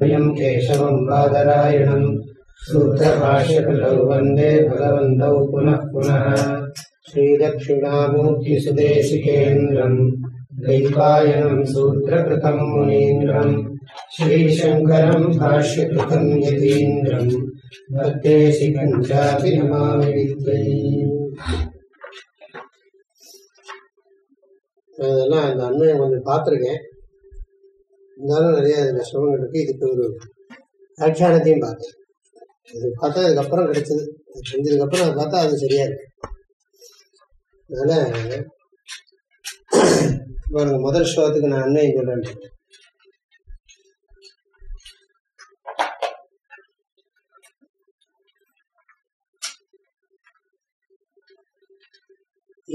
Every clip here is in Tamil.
वयम् केशवम् बादरायणम् सूत्रभाष्यकृतौ वन्दे भगवन्तौ पुनः पुनः श्रीदक्षिणामूर्तिसुदेशिकेन्द्रम् दैपायनम् सूत्रकृतम् मुनीन्द्रम् श्रीशङ्करम् भाष्यकृतम् यतीन्द्रम् भक्तेशिकम् चापि नमामि विद्वै அதெல்லாம் அந்த அண்மையை கொஞ்சம் பார்த்துருக்கேன் இருந்தாலும் நிறைய அதில் சிரமங்கள் இருக்கு. இதுக்கு ஒரு வியாக்கியானத்தையும் பார்த்தேன். அது பார்த்தா அதுக்கப்புறம் கிடைச்சது. அது செஞ்சதுக்கப்புறம் அதை பார்த்தா அது சரியா இருக்கு. அதனால பாருங்க முதல் ஸ்லோகத்துக்கு நான் அண்மையை சொல்றேன்.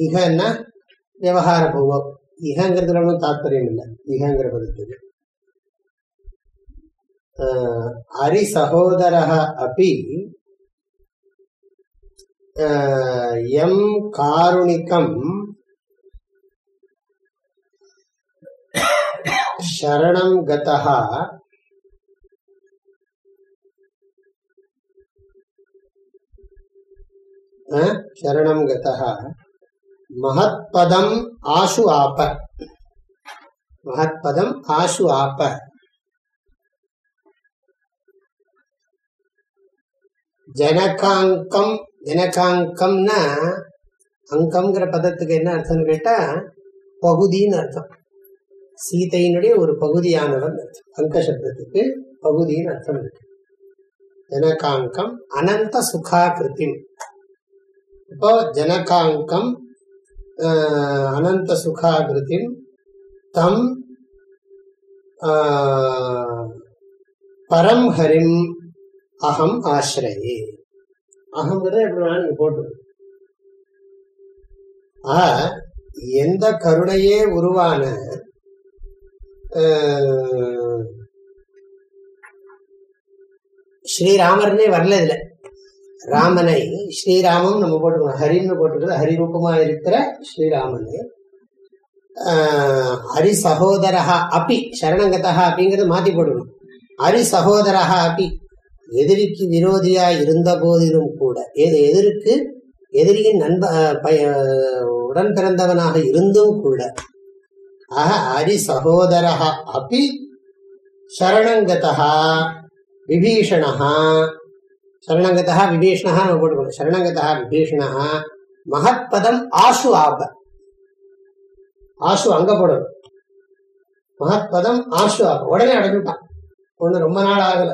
இகன்னா விவகார பூர்வம் இகங்கிறதுல ஒன்றும் தாத்பரியம் இல்லை. இகங்கிற பதத்துக்கு. அரி சகோதர அப்பி எம் காருணிக்கம் சரணம் கதः சரணம் கதः மகத்பதம் ஆசு ஆப்ப மகத்பதம் ஆசு ஜனகாங்கம் ஜனகாங்கம்னா அங்கம்ங்கிற பதத்துக்கு என்ன அர்த்தம்னு கேட்டால் பகுதின்னு அர்த்தம். சீதையினுடைய ஒரு பகுதியானவன் அர்த்தம். அங்க சப்தத்துக்கு பகுதின்னு அர்த்தம் இருக்கு. ஜனகாங்கம் அனந்த சுகாகிருத்திம். இப்போ ஜனகாங்கம் அனந்த சுகாகிருத்திம் தம் பரம் ஹரிம் அகம் ஆசிரயே. அகங்கிறத எப்படி வேணாலும் போட்டு ஆக எந்த கருணையே உருவான ஸ்ரீராமர்னே வரல இதுல. ராமனை ஸ்ரீராமம் நம்ம போட்டுக்கணும். ஹரின்னு போட்டுக்கிறது ஹரிரூபமா இருக்கிற ஸ்ரீராமனு. ஹரி சகோதரா அப்பி சரணங்கதா அப்படிங்கறத மாத்தி போட்டுக்கணும். ஹரி சகோதரா அப்பி எதிரிக்கு விரோதியா இருந்த போதிலும் கூட எதிருக்கு? எதிரியின் நண்ப உடன் பிறந்தவனாக இருந்தும் கூட ஆக அரி சகோதரா அப்பி சரணங்கதா விபீஷணா சரணங்கதா விபீஷணா நம்ம போட்டுக்கணும். சரணங்கதா விபீஷணா மகத்பதம் ஆசு ஆப. ஆசு அங்க போடணும். மகத்பதம் ஆசு ஆப. உடனே அடைஞ்சுட்டான். ஒண்ணு ரொம்ப நாள் ஆகல.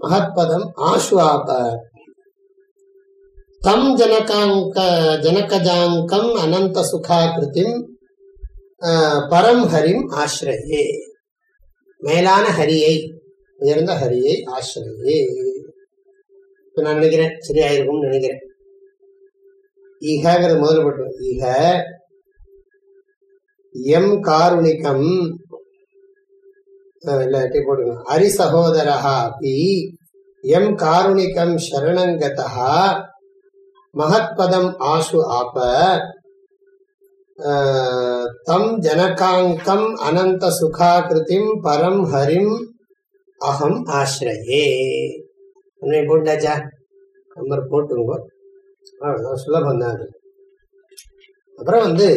மகத்பதம் ஆசு தம் ஜனகாங்க ஜனகஜாங்கம் அனந்த சுகாகிருத்திம் பரம் ஹரிம் ஆசிரியே மேலான ஹரியை உயர்ந்த ஹரியை ஆசிரியே இப்ப நான் நினைக்கிறேன் சரியாயிருக்கும்னு நினைக்கிறேன். ஈகங்கிறது முதல்ல போட்டு ஈக எம் காருணிகம் இல்லாட்டி போடுங்க ஹரி சகோதரா அப்படி எம் காருணிகம் சரணங்கதா மகத்பதம் ஆசு ஆப்ப தம் ஜனகாங்கம் அனந்த சுகாகிருதிம் பரம் ஹரிம் அகம் ஆசிரயே உன்னை போட்டாச்சா? நம்பர் போட்டுங்க. அவ்வளோதான் சுலபம் தான் அது. அப்புறம் வந்து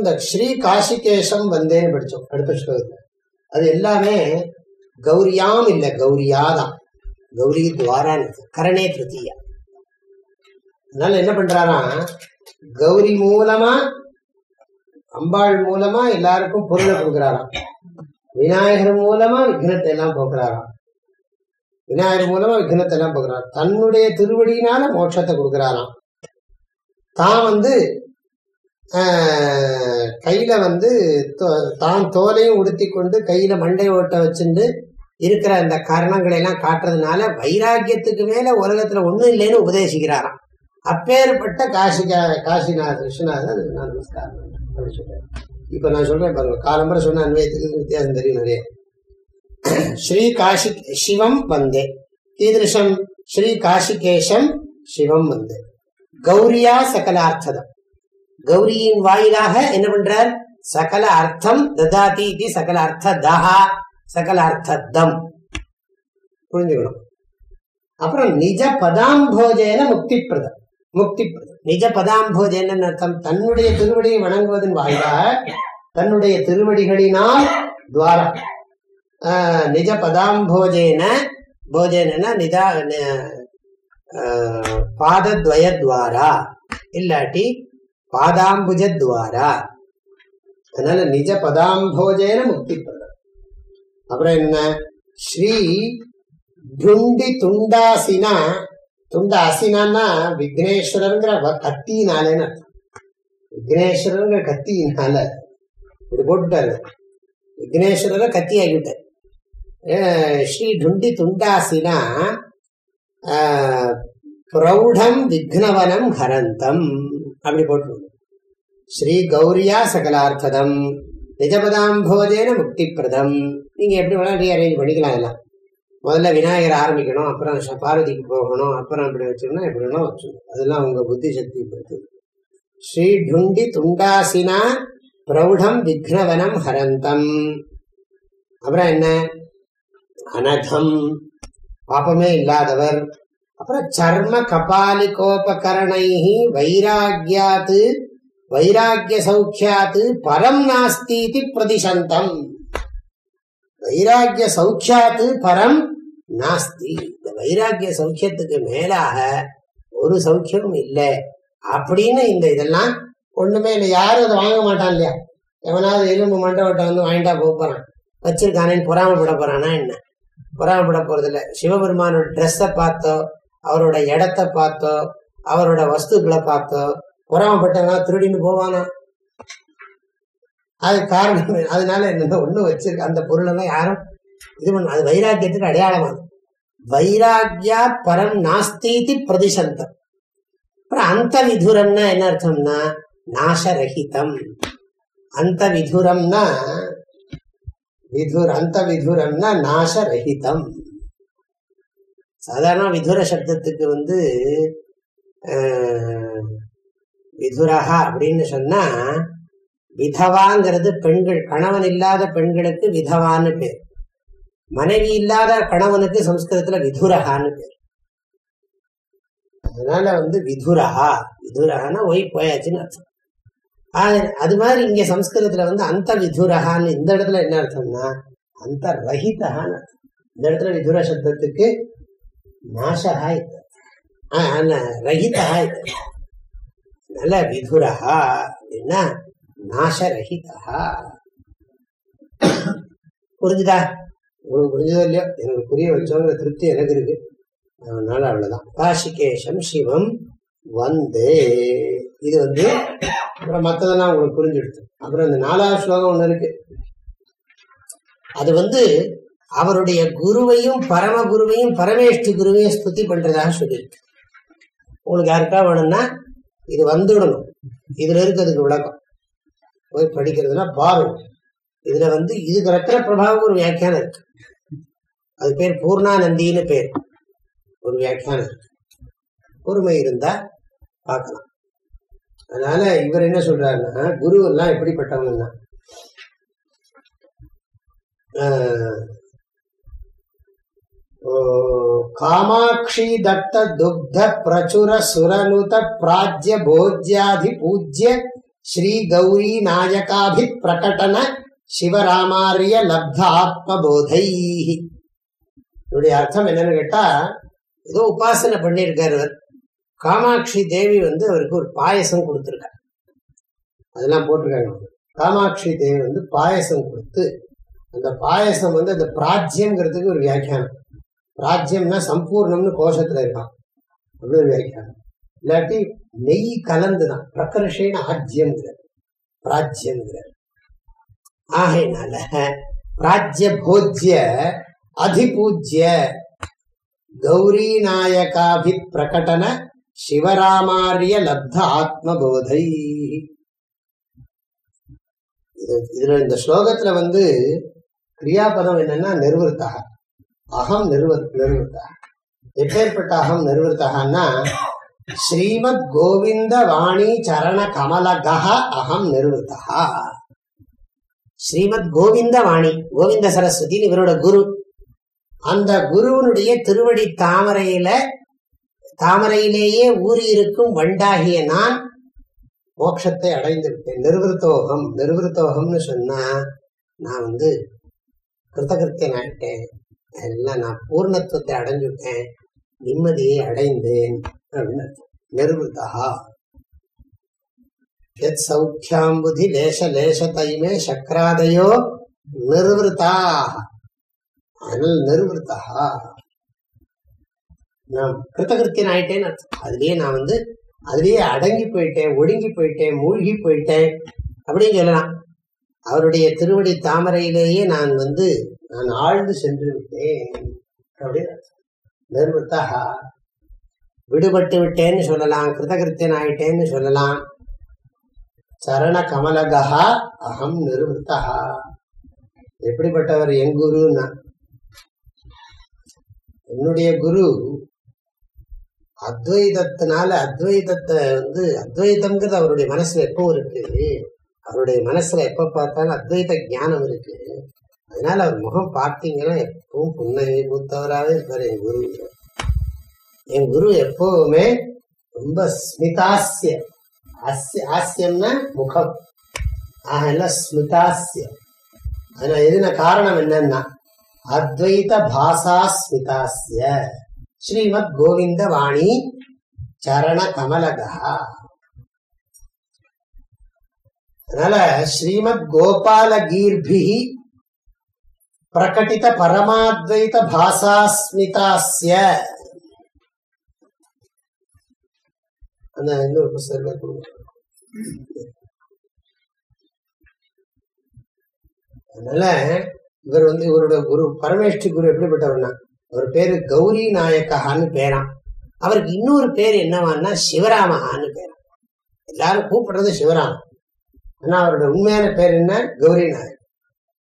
இந்த ஸ்ரீ காசிகேசம் வந்தேன்னு படித்தோம் அடுத்த ஸ்லோகத்தில். அது எல்லாமே கௌரியாம் இல்லை கௌரியா தான் கௌரி துவாரான்னு கரணே திருத்தியா அதனால என்ன பண்றாராம் கௌரி மூலமா அம்பாள் மூலமா எல்லாருக்கும் பொருளை கொடுக்குறாராம். விநாயகர் மூலமா விக்னத்தை எல்லாம் போக்குறாராம். விநாயகர் மூலமா விக்னத்தை எல்லாம் போக்குறாராம். தன்னுடைய திருவடியினால மோட்சத்தை கொடுக்குறாராம். தான் வந்து கையில வந்து தான் தோலையும் உடுத்தி கொண்டு கையில மண்டை ஓட்ட வச்சுட்டு இருக்கிற அந்த காரணங்களை எல்லாம் காட்டுறதுனால வைராக்கியத்துக்கு மேல உலகத்துல ஒண்ணும் இல்லைன்னு உபதேசிக்கிறாராம். அப்பேற்பட்ட காசிகா காசிநாத விஸ்வநாதன் நான் நமஸ்காரம் அப்படின்னு சொல்றேன் இப்ப நான் சொல்றேன் பாருங்க. காலம்பரை சொன்ன அன்வயத்துக்கு வித்தியாசம் தெரியும் நிறைய. ஸ்ரீ காஷி சிவம் வந்தே. கீதృశம் ஸ்ரீ காசிகேஷம் சிவம் வந்தே. கௌரியா சகலார்த்ததம். கௌரியின் வாயிலாக என்ன பண்றார்? சகல அர்த்தம் ததாதி இது சகல அர்த்த தஹா சகல அர்த்த தம். புரிஞ்சுக்கணும். அப்புறம் நிஜ பதாம்போஜன முக்தி பிரதம் முக்தி பிரதம் நிஜ பதாம்போஜன அர்த்தம்? தன்னுடைய திருவடியை வணங்குவதன் வாயிலாக தன்னுடைய திருவடிகளினால் துவாரம். நிஜ பதாம்போஜேன போஜேனா நிதா ஆஹ், பாதத்வயத்வாரா. இல்லாட்டி பாதாம்புஜத்வாரா. அதனால நிஜ பதாம்போஜேன முக்தி பிரதம் அப்புறம் என்ன? ஸ்ரீ துண்டி துண்டாசினா துண்ட அசினான்னா விக்னேஸ்வரங்கிற கத்தினாலேன்னு அர்த்தம். விக்னேஸ்வரங்கிற கத்தினால இப்படி போட்டுட்டாரு. விக்னேஸ்வரரை கத்தி ஆகிவிட்டார் ஸ்ரீ துண்டி துண்டாசினா ஆஹ், பிரௌಢம் விக்னவனம் ஹரந்தம். அப்படி போட்டு ஸ்ரீ கௌரியா சகலார்த்ததம் நிஜபதாம்போஜேன முக்தி பிரதம் நீங்க எப்படி ரீ ரீஅரேஞ்ச் பண்ணிக்கலாம் எல்லாம் முதல்ல விநாயகர் ஆரம்பிக்கணும் அப்புறம் ச- பார்வதிக்கு போகணும் அப்புறம் இப்படி வச்சுக்கணும் எப்படி வேணா வச்சுக்கணும் அதெல்லாம் உங்க புத்தி சக்தி பொறுத்து ஸ்ரீ டுண்டி துண்டாசினா பிரௌಢம் விக்னவனம் ஹரந்தம் அப்புறம் என்ன அனதம் பாப்பமே இல்லாதவர் அப்புறம் சர்ம கபாலிகோபகரணை வைராகியாத்து வைராகிய சௌக்கியாத்து பரம் நாஸ்தீதி பிரதிசந்தம் வைராகிய சௌக்கியாத்து பரம் நாஸ்தி. இந்த வைராகிய சௌக்கியத்துக்கு மேலாக ஒரு சௌக்கியமும் இல்லை. அப்படின்னு இந்த இதெல்லாம் ஒண்ணுமே இல்லை. யாரும் அதை வாங்க மாட்டான் இல்லையா? எவனாவது எலும்பு மண்டபத்தை வந்து வாங்கிட்டா போக போறான். வச்சிருக்கானேன்னு பொறாமப்பட போறானா என்ன? பொறாமப்பட போறது சிவபெருமானோட ட்ரெஸ்ஸை பார்த்தோ அவரோட இடத்த பார்த்தோ அவரோட வஸ்துக்களை பார்த்தோ பொறாமப்பட்டவனா திருடின்னு போவானா? அது காரணம். அதனால என்ன ஒண்ணு வச்சிருக்க அந்த பொருளெல்லாம் யாரும் இது பண்ண அது வைராக்கியத்துக்கு அடையாளமானது வைராக்கியா பரம் நாஸ்தீதி பிரதிசந்தம். அப்புறம் அந்த விதுரம்னா என்ன அர்த்தம்னா நாசரகிதம். அந்த விதுரம்னா விதுர் அந்த விதுரம்னா நாசரகிதம். சாதாரண விதுர சப்தத்துக்கு வந்து விதுரகா அப்படின்னு சொன்னா விதவாங்கிறது பெண்கள் கணவன் இல்லாத பெண்களுக்கு விதவான்னு பேர். மனைவி இல்லாத கணவனுக்கு சம்ஸ்கிருதத்துல விதுரகான்னு பேர். அதனால வந்து விதுரஹா விதுரஹான்னா ஒய் போயாச்சுன்னு அர்த்தம். ஆ- அது மாதிரி இங்க சம்ஸ்கிருதத்துல வந்து அந்த விதுரஹான்னு இந்த இடத்துல என்ன அர்த்தம்னா அந்த ரஹிதஹான்னு அர்த்தம். இந்த இடத்துல விதுர சப்தத்துக்கு நாசகா இது ஆ, இது நல்ல விதுரஹா அப்படின்னா நாசரஹிதா புரிஞ்சுதா உங்களுக்கு புரிஞ்சதோ இல்லையோ எனக்கு புரிய வச்சோங்கிற திருப்தி எனக்கு இருக்கு அதனால அவ்வளவுதான் காசிகேஷம் சிவம் வந்து இது வந்து அப்புறம் மத்ததெல்லாம் உங்களுக்கு புரிஞ்சுடுது அப்புறம் இந்த நாலாவது ஸ்லோகம் ஒண்ணு இருக்கு அது வந்து அவருடைய குருவையும் பரம குருவையும் பரமேஷ்டி குருவையும் ஸ்துதி பண்றதாக சொல்லியிருக்கு. உங்களுக்கு யாருக்கா வேணும்னா இது வந்துடணும். இதுல இருக்கிறதுக்கு விளக்கம். போய் படிக்கிறதுனா பாருங்க இதுல வந்து இதுக்கு ரத்ன பிரபாவம் ஒரு வியாக்கியானம் இருக்கு. அது பேர் பூர்ணானந்தின்னு பேர். ஒரு வியாக்கியானம் இருக்கு. பொறுமை இருந்தா பார்க்கலாம். அதனால இவர் என்ன சொல்றாருன்னா குரு எல்லாம் எப்படிப்பட்டவங்க தான் காமாட்சி தத்த துக்த பிரச்சுர சுரனுத பிராஜ்ய போஜ்யாதி பூஜ்ய ஸ்ரீ கௌரி நாயகாபி பிரகடன சிவராமாரிய லப்த ஆத்மபோதை இதனுடைய அர்த்தம் என்னன்னு கேட்டா ஏதோ உபாசனை பண்ணியிருக்காரு அவர் காமாட்சி தேவி வந்து அவருக்கு ஒரு பாயசம் கொடுத்துருக்காரு. அதெல்லாம் போட்டிருக்காங்க. அவங்க. காமாட்சி தேவி வந்து பாயசம் கொடுத்து அந்த பாயசம் வந்து அந்த பிராஜ்யங்கிறதுக்கு ஒரு வியாக்கியானம். ராஜ்யம்னா சம்பூர்ணம்னு கோஷத்துல இருக்கான். அப்படி விவரிக்கிறாங்க இல்லாட்டி நெய் கலந்துதான். பிரகர்ஷேன ஆஜ்யம்ங்கிறது பிராஜ்யம்ங்கிறது ஆகையினால பிராஜ்ய போஜ்ய அதிபூஜ்ய கௌரி நாயகாபி பிரகடன சிவராமாரிய லப்த ஆத்மபோதை. இதுல இந்த ஸ்லோகத்துல வந்து கிரியாபதம் என்னன்னா நிர்வர்த்தக. அகம் நிர்வ நிர்வர்த்தக எப்பேற்பட்ட அகம் நிறுவத்தகன்னா ஸ்ரீமத் கோவிந்த வாணி சரண கமலக அகம் நிறுவத்தா ஸ்ரீமத் கோவிந்த வாணி கோவிந்த சரஸ்வதி இவரோட குரு. அந்த குருவனுடைய திருவடி தாமரையில தாமரையிலேயே ஊறி இருக்கும் வண்டாகிய நான் மோட்சத்தை அடைந்து விட்டேன். நிர்வൃத்தோகம் நிர்வൃத்தோகம்னு சொன்னா நான் வந்து கிருத்தகிருத்தியன் ஆகிட்டேன் எல்லாம் நான் பூர்ணத்துவத்தை அடைஞ்சுட்டேன் நிம்மதியை அடைந்தேன் அப்படின்னு நிர்வதா எத் சௌக்கியாம்புதி லேச லேசத்தையுமே சக்கராதயோ நிர்வதா அதனால் நிர்வதா நான் கிருத்தகிருத்தியன் ஆயிட்டேன்னு அதுலயே நான் வந்து அதுலயே அடங்கி போயிட்டேன் ஒடுங்கி போயிட்டேன் மூழ்கி போயிட்டேன் அப்படின்னு சொல்லலாம். அவருடைய திருவடி தாமரையிலேயே நான் வந்து நான் ஆழ்ந்து சென்று விட்டேன் அப்படின்னு நிர்வத்தா விடுபட்டு விட்டேன்னு சொல்லலாம் கிருதகிருத்தியன் ஆயிட்டேன்னு சொல்லலாம். சரண கமலகா அகம் நிர்வத்தா எப்படிப்பட்டவர் என் குருன்னா? என்னுடைய குரு அத்வைதத்தினால அத்வைதத்தை வந்து அத்வைதம்ங்கிறது அவருடைய மனசுல எப்பவும் இருக்கு. அவருடைய மனசுல எப்ப பார்த்தாலும் அத்வைத ஞானம் இருக்கு. அதனால அவர் முகம் பார்த்தீங்கன்னா எப்பவும் புன்னகை பூத்தவராகவே இருப்பார் என் குரு. என் குரு எப்பவுமே ரொம்ப ஸ்மிதாசிய ஆசிய ஆசியம்னா முகம். ஆக எல்லாம் ஸ்மிதாசியம் அதனால எதுன காரணம் என்னன்னா அத்வைத பாசா ஸ்மிதாசிய ஸ்ரீமத் கோவிந்த வாணி சரண கமலகா. அதனால ஸ்ரீமத் கோபால கீர்பி பிரகட்டித பரமாத்வைத பாசாஸ்மிதாஸ்ய அந்த இன்னொரு புஸ்தகம் கொடுங்க அதனால இவர் வந்து இவரோட குரு பரமேஷ்டி குரு எப்படிப்பட்டவர்னா அவர் பேரு கௌரி நாயக்கான்னு பேராம் அவருக்கு இன்னொரு பேர் என்னவான்னா சிவராமஹான்னு பேரான் எல்லாரும் கூப்பிடுறது சிவராமன் ஆனா அவரோட உண்மையான பேர் என்ன கௌரி நாயக்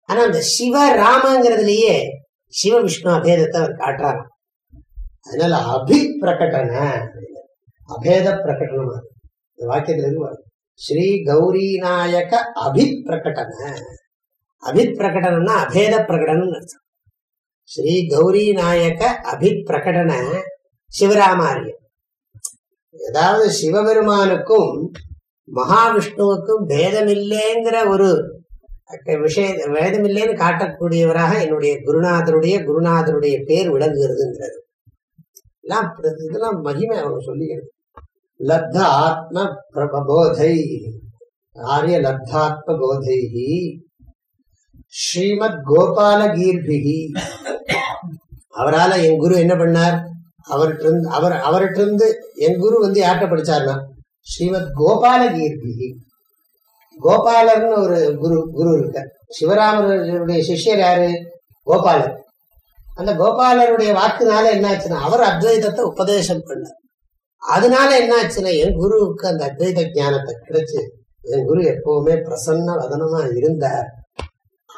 ஆனா அந்த சிவராமங்கிறதுலயே சிவ விஷ்ணு அபேதத்தை அவர் காட்டுறாராம். அதனால அபி பிரகடன. அபேத பிரகடனம்? அது. இந்த வாக்கியத்துல இருந்து வரும். ஸ்ரீ கௌரி நாயக அபி பிரகடன. அபி பிரகடனம்னா அபேத பிரகடனம் அர்த்தம். ஸ்ரீ கௌரி நாயக அபி பிரகடன சிவராமாரியம் ஏதாவது சிவபெருமானுக்கும் மகாவிஷ்ணுவுக்கும் பேதமில்லைங்கிற ஒரு விஷய வேதமில்லைன்னு காட்டக்கூடியவராக என்னுடைய குருநாதருடைய குருநாதருடைய பேர் விளங்குகிறதுங்கிறது எல்லாம் இதெல்லாம் மகிமை அவங்க சொல்லிக்கிறது லப்த ஆத்ம பிரபோதை ஆரிய லப்தாத்ம போதை ஸ்ரீமத் கோபால கீர்பிகி அவரால என் குரு என்ன பண்ணார்? அவர்கிட்ட அவர் அவர்கிட்ட இருந்து என் குரு வந்து யார்கிட்ட படிச்சார்னா ஸ்ரீமத் கோபால கீர்பிகி கோபாலர்னு ஒரு குரு குரு இருக்கார். சிவராமருடைய சிஷ்யர் யாரு? கோபாலர். அந்த கோபாலருடைய வாக்குனால என்னாச்சுன்னா அவர் அத்வைதத்தை உபதேசம் பண்ணார். அதனால என்னாச்சுன்னா என் குருவுக்கு அந்த அத்வைத ஞானத்தை கிடைச்சு என் குரு எப்பவுமே பிரசன்ன வதனமா இருந்தார்.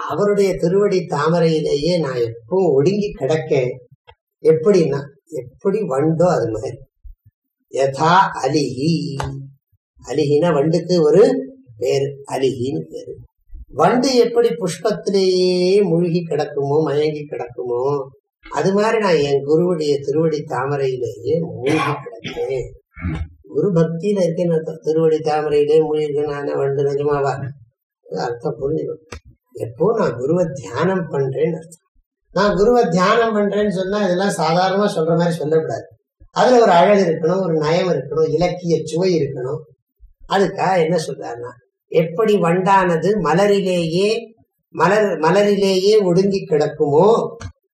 அவருடைய திருவடி தாமரையிலேயே நான் எப்பவும் ஒடுங்கி கிடக்கேன் எப்படின்னா எப்படி வண்டோ அது மாதிரி. யதா அலிஹி. அலிஹினா வண்டுக்கு ஒரு பேர் அலிகின்னு பேரு. வண்டு எப்படி புஷ்பத்திலேயே மூழ்கி கிடக்குமோ மயங்கி கிடக்குமோ அது மாதிரி நான் என் குருவுடைய திருவடி தாமரையிலேயே மூழ்கி கிடக்கேன் குரு பக்தியில இருக்கேன் திருவடி தாமரையிலே மூழ்கி நான் வண்டு நிஜமாவா? அர்த்தம் புரிஞ்சுக்கணும் எப்போ நான் குருவை தியானம் பண்றேன்னு அர்த்தம். நான் குருவை தியானம் பண்றேன்னு சொன்னா இதெல்லாம் சாதாரணமா சொல்ற மாதிரி சொல்லக்கூடாது. அதுல ஒரு அழகு இருக்கணும் ஒரு நயம் இருக்கணும் இலக்கிய சுவை இருக்கணும். அதுக்காக என்ன சொல்றாருன்னா எப்படி வண்டானது மலரிலேயே மலர் மலரிலேயே ஒடுங்கி கிடக்குமோ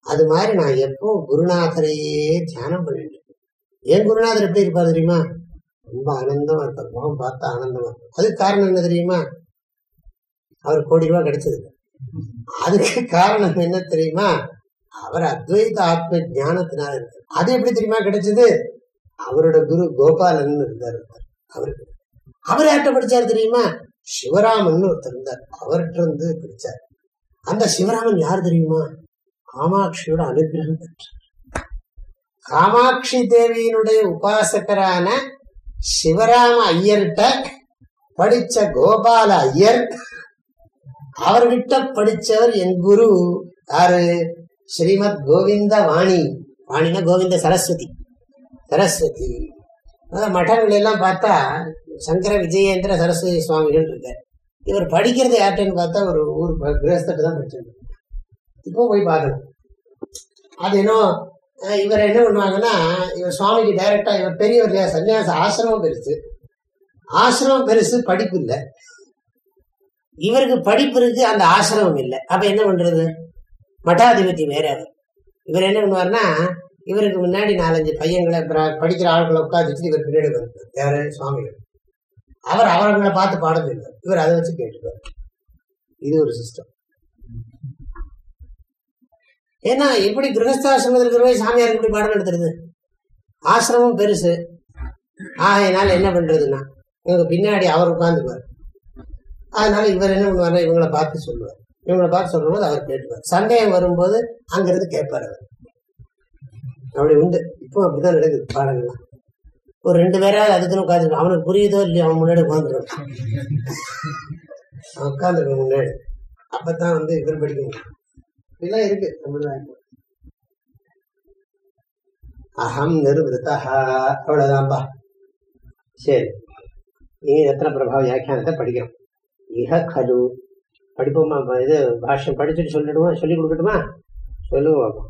அது மாதிரி நான் எப்போ குருநாதரையே தியானம் பண்ணிட்டு இருக்கேன். ஏன் குருநாதர் எப்படி இருப்பார் தெரியுமா? ரொம்ப ஆனந்தமா இருப்பார் முகம் பார்த்தா ஆனந்தமா இருக்கும் அதுக்கு காரணம் என்ன தெரியுமா? அவர் கோடி ரூபாய் கிடைச்சது அதுக்கு காரணம் என்ன தெரியுமா? அவர் அத்வைத ஆத்ம ஞானத்தினால இருக்கார் அது எப்படி தெரியுமா கிடைச்சது? அவரோட குரு கோபாலன் இருந்தார். அவருக்கு. அவர் யார்கிட்ட படிச்சார் தெரியுமா? சிவராமன் ஒருத்தர் இருந்தார். அவர்கிட்ட இருந்து பிடிச்சார். அந்த சிவராமன் யார் தெரியுமா? காமாட்சியோட அனுகிரகம் பெற்றார். காமாட்சி தேவியினுடைய உபாசகரான சிவராம ஐயர்கிட்ட படிச்ச கோபால ஐயர் அவர்கிட்ட படிச்சவர் என் குரு. யாரு? ஸ்ரீமத் கோவிந்த வாணி. வாணினா கோவிந்த சரஸ்வதி. சரஸ்வதி. அதான் மடங்கள் எல்லாம் பார்த்தா சங்கர விஜயேந்திர சரஸ்வதி சுவாமிகள் இருக்கார். இவர் படிக்கிறது யார்கிட்டன்னு பார்த்தா ஒரு ஊர் கிரகஸ்தட்டு தான் படிச்சிருக்காரு இப்போ போய் பார்க்கணும். அது இன்னும் இவர் என்ன பண்ணுவாங்கன்னா இவர் சுவாமிக்கு டைரக்டா இவர் பெரியவர் இல்லையா சன்னியாச ஆசிரமம் பெருசு. ஆசிரமம் பெருசு படிப்பு இல்லை. இவருக்கு படிப்பு இருக்கு அந்த ஆசிரமம் இல்லை. அப்ப என்ன பண்றது? மட்டாதிபதி வேற அவர். இவர் என்ன பண்ணுவார்னா இவருக்கு முன்னாடி நாலஞ்சு பையன்களை படிக்கிற ஆட்களை உட்காந்துட்டு இவர் பின்னாடி வருவார் யாரு? சுவாமிகள். அவர் அவர்களை பார்த்து பாடம் சொல்லுவார் இவர் அதை வச்சு கேட்டுப்பார். இது ஒரு சிஸ்டம் ஏன்னா எப்படி கிரகஸ்தாசிரமத்தில் இருக்கிற சாமியார் எப்படி பாடம் எடுத்துருது ஆசிரமம் பெருசு. ஆகையினால என்ன பண்றதுன்னா இவங்க பின்னாடி அவர் உட்காந்துப்பார் அதனால இவர் என்ன பண்ணுவார் இவங்களை பார்த்து சொல்லுவார். இவங்களை பார்த்து சொல்லும்போது அவர் கேட்டுவார் சந்தேகம் வரும்போது அங்கிருந்து கேட்பார் அவர். அப்படி உண்டு. இப்போ அப்படிதான் நடக்குது பாடங்கள்லாம். ஒரு ரெண்டு பேராவது அதுக்குன்னு உட்காந்து அவனுக்கு புரியுதோ இல்லையோ அவன் முன்னாடி உட்காந்துருக்கான் அவன் உட்காந்துருக்கான் முன்னாடி. அப்பதான் வந்து இவர் படிக்க முடியும் இருக்கு தமிழ்நாடு அகம் நிர்வதா அவ்வளோதான்ப்பா சரி. நீ ரத்ன பிரபாவ வியாக்கியானத்தை படிக்கிறோம் இஹ கலு. படிப்போமா? இது பாஷ்யம் படிச்சுட்டு சொல்லிடுவோம் சொல்லி கொடுக்கட்டுமா? சொல்லுங்க பார்ப்போம்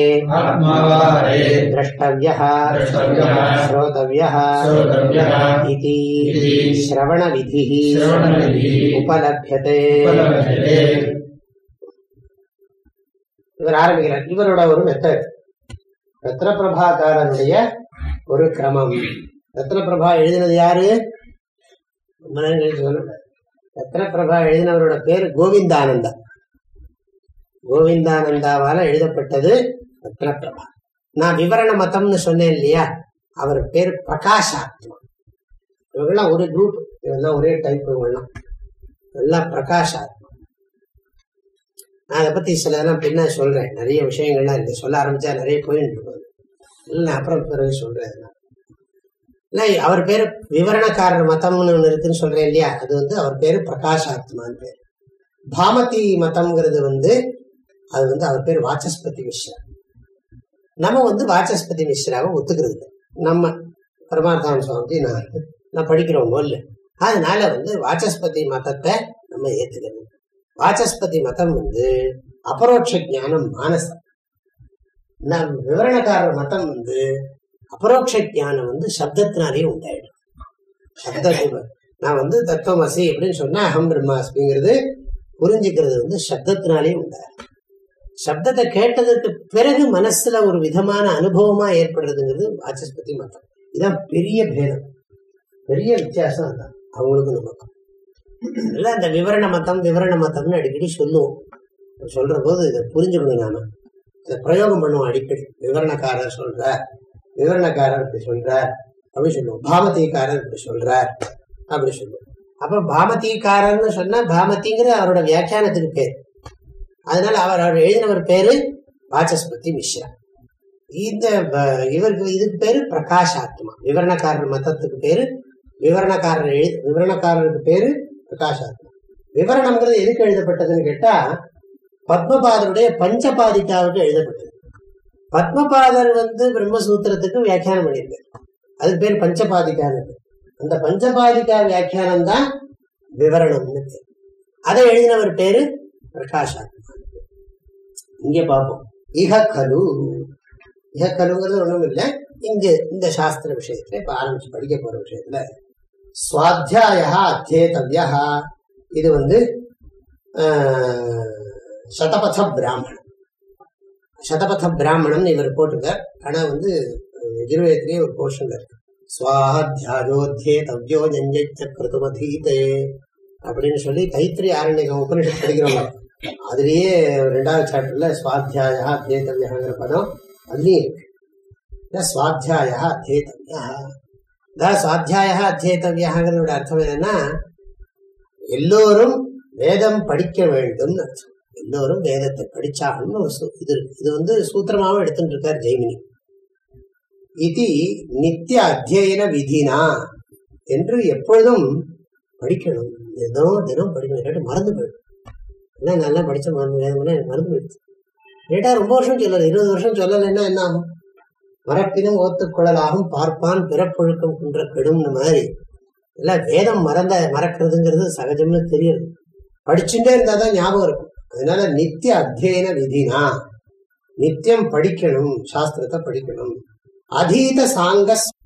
द्रष्टव्यः द्रष्टव्यः श्रोतव्यः श्रोतव्यः इति इति श्रवणविधिः श्रवणविधिः उपलभ्यते उपलभ्यते இவர் ஆரம்பிக்கிறார் இவரோட ஒரு மெத்தட் ரத்னபிரபாகாரனுடைய ஒரு கிரமம் ரத்னபிரபா எழுதினது யாரு ரொம்ப நேரம் கழிச்சு சொல்லக்கூடாது. ரத்னபிரபா எழுதினவரோட பேரு கோவிந்தானந்தா கோவிந்தானந்தாவால எழுதப்பட்டது ரத்னபிரபா நான் விவரண மதம்னு சொன்னேன் இல்லையா? அவர் பேர் பிரகாஷாத்மா இவங்கெல்லாம் ஒரு குரூப் இவெல்லாம் ஒரே டைப் இவங்கெல்லாம். எல்லாம் பிரகாஷாத்மா நான் அதை பத்தி சிலதெல்லாம் பின்ன சொல்றேன். நிறைய விஷயங்கள்லாம் இருக்கு சொல்ல ஆரம்பிச்சா நிறைய போயிட்டு இருக்கும் இல்லை நான் அப்புறம் பிறகு சொல்றேன். நான். இல்லை அவர் பேர் விவரணக்காரர் மதம்னு ஒன்று இருக்குன்னு சொல்றேன் இல்லையா? அது வந்து அவர் பேரு பிரகாஷாத்மான்னு பேர். பாமதி மதம்ங்கிறது வந்து அது வந்து அவர் பேர் வாச்சஸ்பதி மிஸ்ரா நம்ம வந்து வாச்சஸ்பதி மிஸ்ராவை ஒத்துக்கிறது இல்லை நம்ம பரமார்த்தான சுவாமி நான் நான் படிக்கிறவங்க இல்லை. அதனால வந்து வாச்சஸ்பதி மதத்தை நம்ம ஏத்துக்கணும். வாச்சஸ்பதி மதம் வந்து அபரோட்ச ஞானம் மானசம் நம் விவரணக்காரர் மதம் வந்து அபரோட்ச ஞானம் வந்து சப்தத்தினாலேயே உண்டாயிடும். சப்த நான் வந்து தத்துவமசி அப்படின்னு சொன்னா அகம் பிரம்மாஸ்மிங்கிறது புரிஞ்சுக்கிறது வந்து சப்தத்தினாலே உண்டாயிடும். சப்தத்தை கேட்டதற்கு பிறகு மனசுல ஒரு விதமான அனுபவமா ஏற்படுறதுங்கிறது வாச்சஸ்பதி மதம். இதான் பெரிய பேதம். பெரிய வித்தியாசம் அதுதான் அவங்களுக்கும் நமக்கும் இல்ல அந்த விவரண மதம் விவரண மதம்னு அடிக்கடி சொல்லுவோம். சொல்ற போது இதை புரிஞ்சுக்கணும் நாம. இதை பிரயோகம் பண்ணுவோம் அடிக்கடி. விவரணக்காரர் சொல்றார் விவரணக்காரர் இப்படி சொல்றார் அப்படின்னு சொல்லுவோம். பாமதிக்காரர் இப்படி சொல்றார் அப்படி சொல்லுவோம். அப்ப பாமதிக்காரர்னு சொன்னா பாமதிங்கிற அவரோட வியாக்கியானத்துக்கு பேர். அதனால அவர் அவர் எழுதினவர் பேரு வாசஸ்பதி மிஸ்ரா இந்த இவருக்கு இதுக்கு பேரு பிரகாஷாத்மா விவரணக்காரர் மதத்துக்கு பேரு விவரணக்காரர் எழு விவரணக்காரருக்கு பேரு பிரகாஷாத்மா விவரணம்ங்கிறது எதுக்கு எழுதப்பட்டதுன்னு கேட்டா பத்மபாதருடைய பஞ்சபாதிக்காவுக்கு எழுதப்பட்டது. பத்மபாதர் வந்து பிரம்மசூத்திரத்துக்கு வியாக்கியானம் பண்ணியிருக்காரு. அதுக்கு பேர் பஞ்சபாதிக்கான்னு பேர். அந்த பஞ்சபாதிகா வியாக்கியானம் தான் விவரணம்னு பேர். அதை எழுதினவர் பேரு பிரகாஷாத்மா இங்கே பார்ப்போம். இக கலு இக கலுங்கிறது ஒண்ணும் இல்லை. இங்கே இந்த சாஸ்திர விஷயத்துல இப்போ ஆரம்பிச்சு படிக்க போற விஷயத்துல சுவாத்தியாயா அத்தியேதவியா இது வந்து சதபத பிராமணம் சதபத பிராமணம் இவர் போட்டிருக்கார். ஆனால் வந்து அஹ், எஜுர்வேதத்திலேயே ஒரு போர்ஷன் இருக்கு. சுவாத்தியாயோத்தியே தவ்யோ ஜஞ்ச கிருதுமதீதே. அப்படின்னு சொல்லி தைத்திரி ஆரண்யகம் உபனிஷத் படிக்கிறோம். அதுலேயே ரெண்டாவது சாப்டர்ல சுவாத்தியாயா அத்தியத்தவியாங்கிற பதம் அதுலேயும் இருக்கு. சுவாத்தியாயா அத்தியத்தவியா அதாவது சுவாத்தியாயா அத்தியேதவியாங்கிறதோட அர்த்தம் என்னன்னா எல்லோரும் வேதம் படிக்க வேண்டும்னு அர்த்தம். எல்லோரும் வேதத்தை படிச்சாகணும்னு ஒரு இது இருக்கு. இது வந்து சூத்திரமாகவும் எடுத்துட்டு இருக்கார் ஜெய்மினி. இது நித்திய அத்தியன விதினா என்று எப்பொழுதும் படிக்கணும். தினம் தினம் படிக்கணும் இல்லாட்டி மறந்து போயிடும். என்ன நல்லா படித்த மறந்து எனக்கு மறந்து போயிடுச்சு. லேட்டாக ரொம்ப வருஷம் சொல்லலை இருபது வருஷம் சொல்லலைன்னா என்ன ஆகும்? மரப்பினும் ஓத்துக்குழலாகும் பார்ப்பான் பிறப்பொழுக்கம் குன்ற கெடும்னு மாதிரி. இல்லை வேதம் மறந்த மறக்கிறதுங்கிறது சகஜம்னு தெரியுது. படிச்சுட்டே இருந்தால் தான் ஞாபகம் இருக்கும். அதனால நித்திய அத்தியன விதினா நித்தியம் படிக்கணும் சாஸ்திரத்தை படிக்கணும். அதீத சாங்க